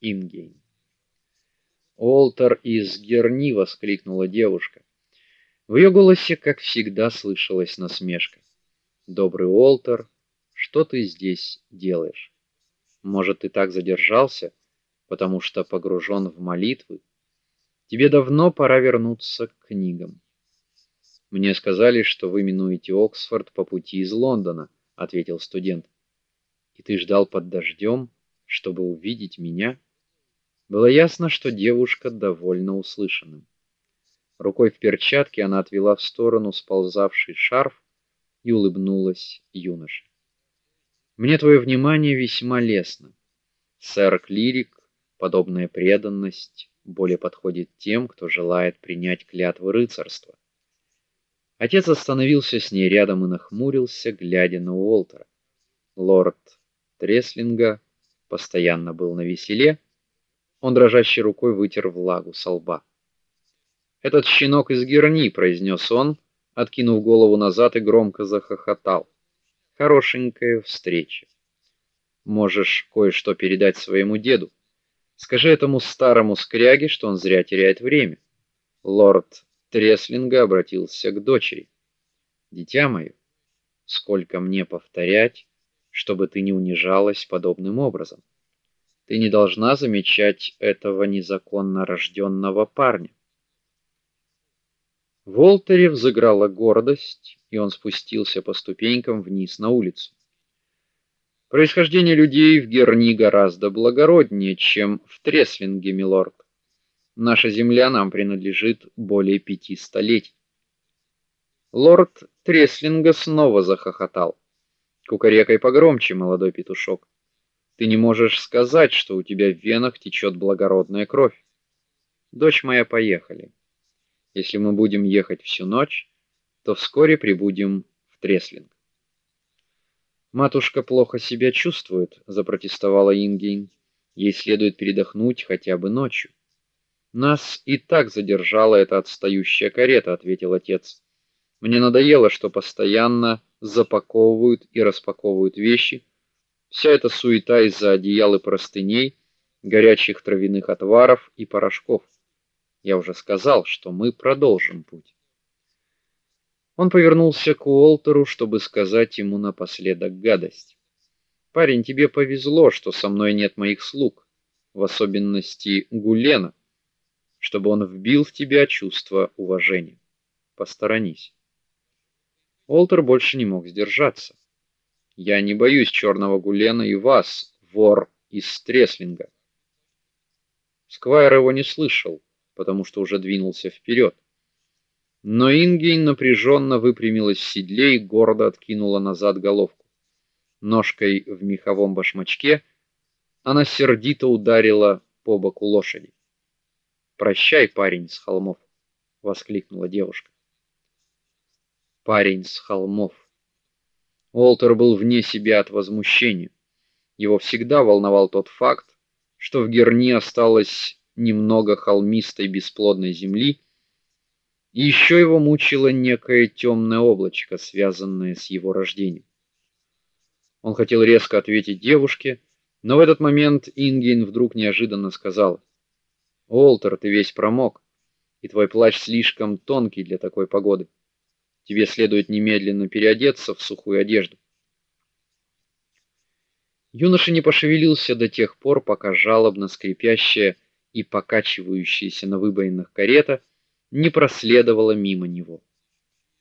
Ингейн. Олтер из Герни воскликнула девушка. В ее голосе, как всегда, слышалась насмешка. Добрый Олтер, что ты здесь делаешь? Может, ты так задержался, потому что погружен в молитвы? Тебе давно пора вернуться к книгам. Мне сказали, что вы минуете Оксфорд по пути из Лондона, ответил студент. И ты ждал под дождем, чтобы увидеть меня? Было ясно, что девушка довольна услышанным. Рукой в перчатке она отвела в сторону сползавший шарф и улыбнулась юноше. Мне твое внимание весьма лестно. Сэр Клирик, подобная преданность более подходит тем, кто желает принять клятву рыцарства. Отец остановился с ней рядом и нахмурился, глядя на Уолтера. Лорд Треслинга постоянно был на веселе. Он дрожащей рукой вытер влагу со лба. Этот щенок из Герни, произнес он, откинув голову назад и громко захохотал. Хорошенькая встреча. Можешь кое-что передать своему деду. Скажи этому старому скряге, что он зря теряет время. Лорд Треслинга обратился к дочери. Дитя мое, сколько мне повторять, чтобы ты не унижалась подобным образом? Ты не должна замечать этого незаконно рожденного парня. В Волтере взыграла гордость, и он спустился по ступенькам вниз на улицу. Происхождение людей в Герни гораздо благороднее, чем в Треслинге, милорд. Наша земля нам принадлежит более пяти столетий. Лорд Треслинга снова захохотал. Кукарекай погромче, молодой петушок. Ты не можешь сказать, что у тебя в венах течет благородная кровь. Дочь моя, поехали. Если мы будем ехать всю ночь, то вскоре прибудем в Треслинг. Матушка плохо себя чувствует, запротестовала Ингейн. Ей следует передохнуть хотя бы ночью. Нас и так задержала эта отстающая карета, ответил отец. Мне надоело, что постоянно запаковывают и распаковывают вещи. Вся эта суета из-за одеял и простыней, горячих травяных отваров и порошков. Я уже сказал, что мы продолжим путь. Он повернулся к Уолтеру, чтобы сказать ему напоследок гадость. Парень, тебе повезло, что со мной нет моих слуг, в особенности Гулена, чтобы он вбил в тебя чувство уважения. Посторонись. Уолтер больше не мог сдержаться. Я не боюсь черного Гулена и вас, вор из Треслинга. Сквайр его не слышал потому что уже двинулся вперед. Но Ингейн напряженно выпрямилась в седле и гордо откинула назад головку. Ножкой в меховом башмачке она сердито ударила по боку лошади. "Прощай, парень с холмов", воскликнула девушка. Парень с холмов. Уолтер был вне себя от возмущения. Его всегда волновал тот факт, что в Герни осталось немного холмистой бесплодной земли, и еще его мучило некое темное облачко, связанное с его рождением. Он хотел резко ответить девушке, но в этот момент Ингин вдруг неожиданно сказал: "Олтер, ты весь промок, и твой плащ слишком тонкий для такой погоды. Тебе следует немедленно переодеться в сухую одежду". Юноша не пошевелился до тех пор, пока жалобно скрипящая и покачивающаяся на выбоинах карета не проследовала мимо него.